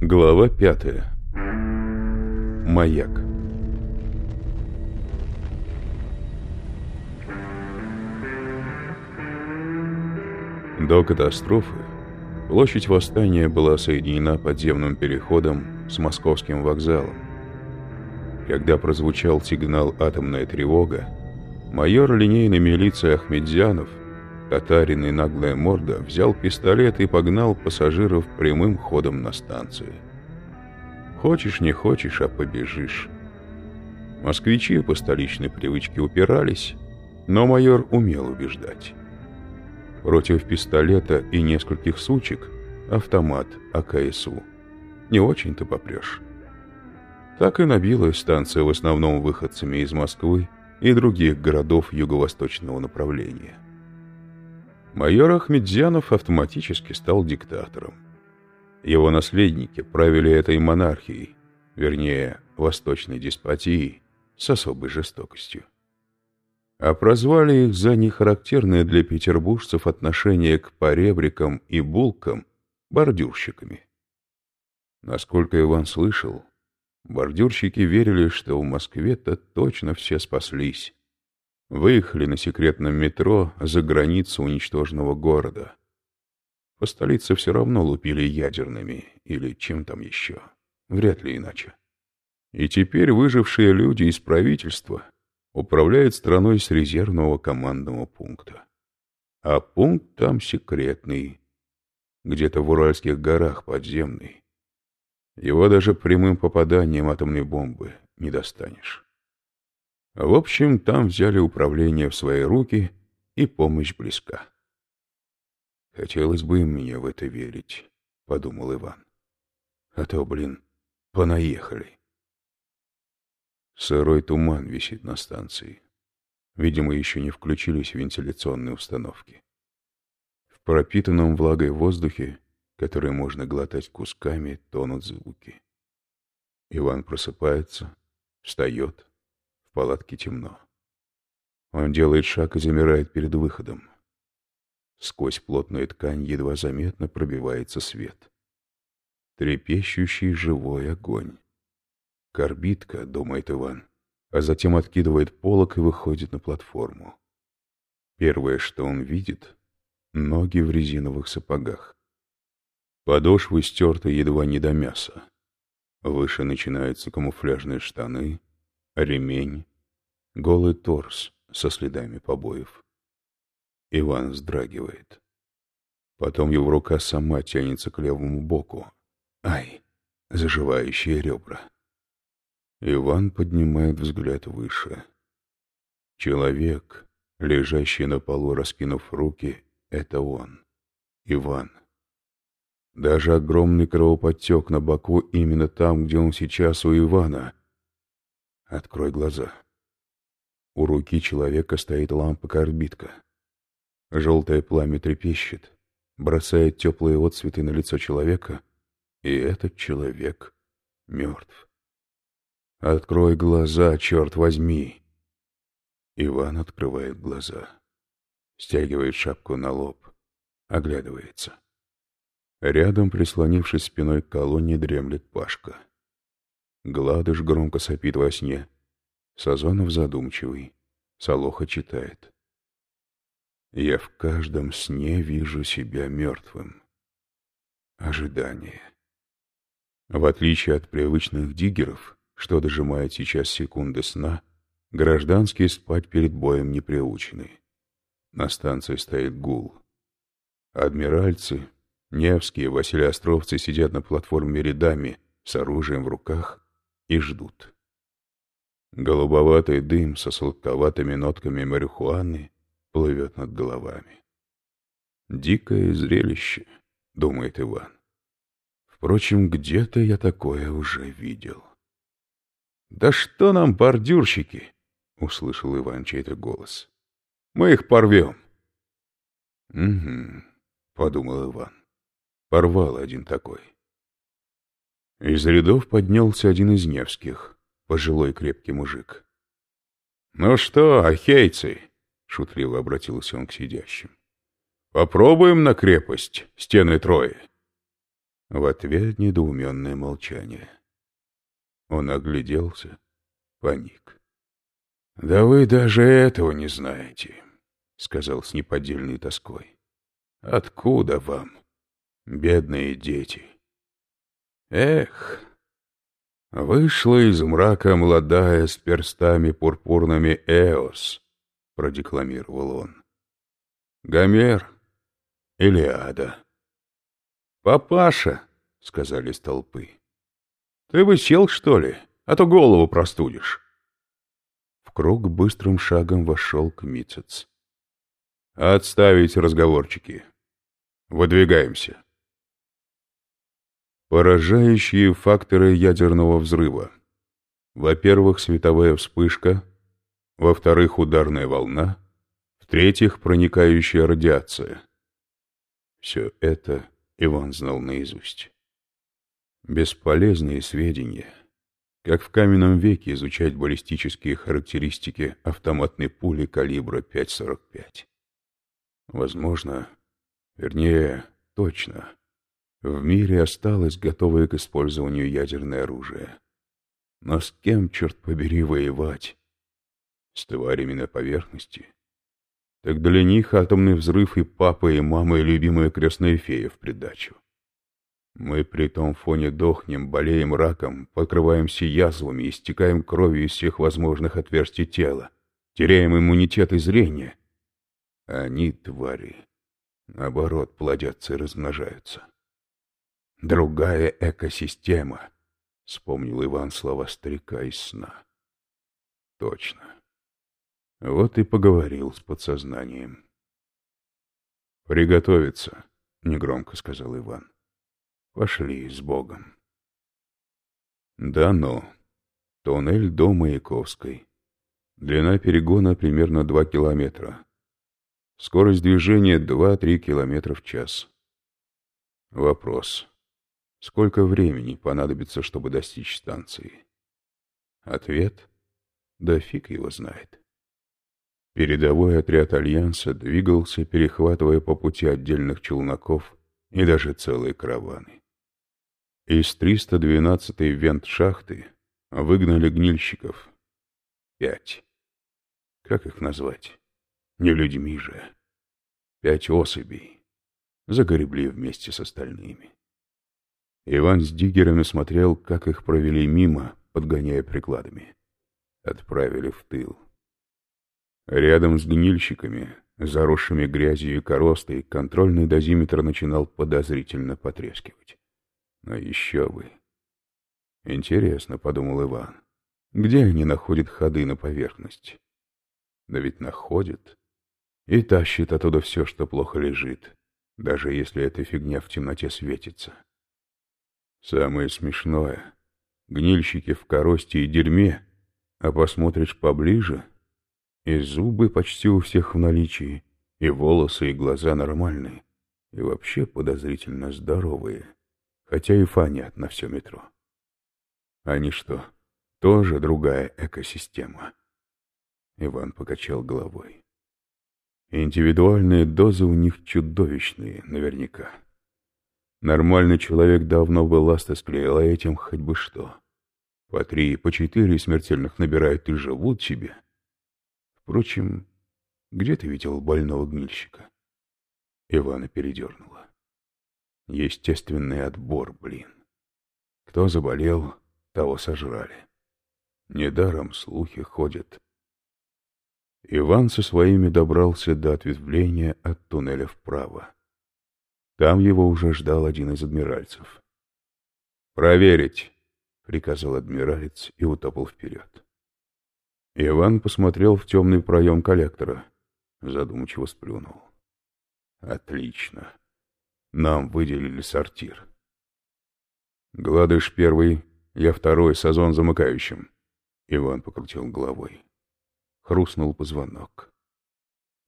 Глава пятая. Маяк. До катастрофы площадь Восстания была соединена подземным переходом с московским вокзалом. Когда прозвучал сигнал «Атомная тревога», майор линейной милиции Ахмедзянов, татарин и наглая морда, взял пистолет и погнал пассажиров прямым ходом на станцию. Хочешь, не хочешь, а побежишь. Москвичи по столичной привычке упирались, но майор умел убеждать. Против пистолета и нескольких сучек автомат АКСУ. Не очень-то попрешь. Так и набилась станция в основном выходцами из Москвы и других городов юго-восточного направления. Майор Ахмедзянов автоматически стал диктатором. Его наследники правили этой монархией, вернее, восточной деспотией, с особой жестокостью. А прозвали их за нехарактерное для петербуржцев отношение к поребрикам и булкам бордюрщиками. Насколько Иван слышал, бордюрщики верили, что в Москве-то точно все спаслись. Выехали на секретном метро за границу уничтоженного города. По столице все равно лупили ядерными или чем там еще. Вряд ли иначе. И теперь выжившие люди из правительства управляют страной с резервного командного пункта. А пункт там секретный, где-то в Уральских горах подземный. Его даже прямым попаданием атомной бомбы не достанешь. В общем, там взяли управление в свои руки, и помощь близка. «Хотелось бы мне в это верить», — подумал Иван. «А то, блин, понаехали». Сырой туман висит на станции. Видимо, еще не включились вентиляционные установки. В пропитанном влагой воздухе, который можно глотать кусками, тонут звуки. Иван просыпается, встает. Палатке темно. Он делает шаг и замирает перед выходом. Сквозь плотную ткань едва заметно пробивается свет. Трепещущий живой огонь. Корбитка, думает Иван, а затем откидывает полок и выходит на платформу. Первое, что он видит — ноги в резиновых сапогах. Подошвы стерты едва не до мяса. Выше начинаются камуфляжные штаны, ремень, голый торс со следами побоев. Иван вздрагивает. Потом его рука сама тянется к левому боку. Ай, заживающие ребра. Иван поднимает взгляд выше. Человек, лежащий на полу, раскинув руки, — это он, Иван. Даже огромный кровоподтек на боку именно там, где он сейчас у Ивана. Открой глаза. У руки человека стоит лампа-корбитка. Желтое пламя трепещет, бросает теплые отцветы на лицо человека, и этот человек мертв. «Открой глаза, черт возьми!» Иван открывает глаза, стягивает шапку на лоб, оглядывается. Рядом, прислонившись спиной к колонне, дремлет Пашка. Гладыш громко сопит во сне. Сазонов задумчивый. Солоха читает. Я в каждом сне вижу себя мертвым. Ожидание. В отличие от привычных диггеров, что дожимают сейчас секунды сна, гражданские спать перед боем не приучены. На станции стоит гул. Адмиральцы, Невские, Василий Островцы сидят на платформе рядами с оружием в руках и ждут. Голубоватый дым со сладковатыми нотками марихуаны плывет над головами. «Дикое зрелище», — думает Иван. Впрочем, где-то я такое уже видел. «Да что нам бордюрщики?» — услышал Иван чей-то голос. «Мы их порвем». «Угу», — подумал Иван. Порвал один такой. Из рядов поднялся один из Невских, пожилой крепкий мужик. «Ну что, ахейцы?» — шутливо обратился он к сидящим. «Попробуем на крепость, стены трое». В ответ недоуменное молчание. Он огляделся, паник. «Да вы даже этого не знаете», — сказал с неподдельной тоской. «Откуда вам, бедные дети?» «Эх!» «Вышла из мрака молодая с перстами пурпурными Эос», — продекламировал он. «Гомер, Илиада». «Папаша», — сказали с толпы, — «ты бы сел, что ли, а то голову простудишь». В круг быстрым шагом вошел Кмицец. «Отставить разговорчики. Выдвигаемся». Поражающие факторы ядерного взрыва. Во-первых, световая вспышка. Во-вторых, ударная волна. В-третьих, проникающая радиация. Все это Иван знал наизусть. Бесполезные сведения. Как в каменном веке изучать баллистические характеристики автоматной пули калибра 5,45. Возможно, вернее, точно, в мире осталось готовое к использованию ядерное оружие. Но с кем, черт побери, воевать? С тварями на поверхности? Так для них атомный взрыв и папа, и мама, и любимая крестная фея в придачу. Мы при том фоне дохнем, болеем раком, покрываемся язвами, истекаем кровью из всех возможных отверстий тела, теряем иммунитет и зрение. Они, твари, наоборот, плодятся и размножаются. Другая экосистема, — вспомнил Иван слова старика из сна. Точно. Вот и поговорил с подсознанием. «Приготовиться», — негромко сказал Иван. «Пошли с Богом». Да, но. Туннель до Маяковской. Длина перегона примерно два километра. Скорость движения два-три километра в час. Вопрос. Сколько времени понадобится, чтобы достичь станции? Ответ? Да фиг его знает. Передовой отряд Альянса двигался, перехватывая по пути отдельных челноков и даже целые караваны. Из 312-й вент-шахты выгнали гнильщиков. Пять. Как их назвать? Не людьми же. Пять особей. Загоребли вместе с остальными. Иван с диггерами смотрел, как их провели мимо, подгоняя прикладами. Отправили в тыл. Рядом с гнильщиками, заросшими грязью и коростой, контрольный дозиметр начинал подозрительно потрескивать. Но еще бы. Интересно, — подумал Иван, — где они находят ходы на поверхность? Да ведь находят. И тащат оттуда все, что плохо лежит, даже если эта фигня в темноте светится. Самое смешное — гнильщики в коросте и дерьме, а посмотришь поближе — и зубы почти у всех в наличии, и волосы, и глаза нормальные, и вообще подозрительно здоровые, хотя и фонят на все метро. Они что, тоже другая экосистема? Иван покачал головой. Индивидуальные дозы у них чудовищные, наверняка. Нормальный человек давно бы ласты склеил, а этим хоть бы что. По три, по четыре смертельных набирают и живут себе. Впрочем, где ты видел больного гнильщика? Ивана передернула. Естественный отбор, блин. Кто заболел, того сожрали. Недаром слухи ходят. Иван со своими добрался до ответвления от туннеля вправо. Там его уже ждал один из адмиральцев. «Проверить!» — приказал адмиралец и утопал вперед. Иван посмотрел в темный проем коллектора. Задумчиво сплюнул. «Отлично. Нам выделили сортир. Гладыш первый, я второй, Сазон замыкающим». Иван покрутил головой. Хрустнул позвонок.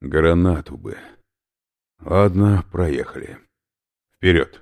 «Гранату бы». «Ладно, проехали. Вперед!»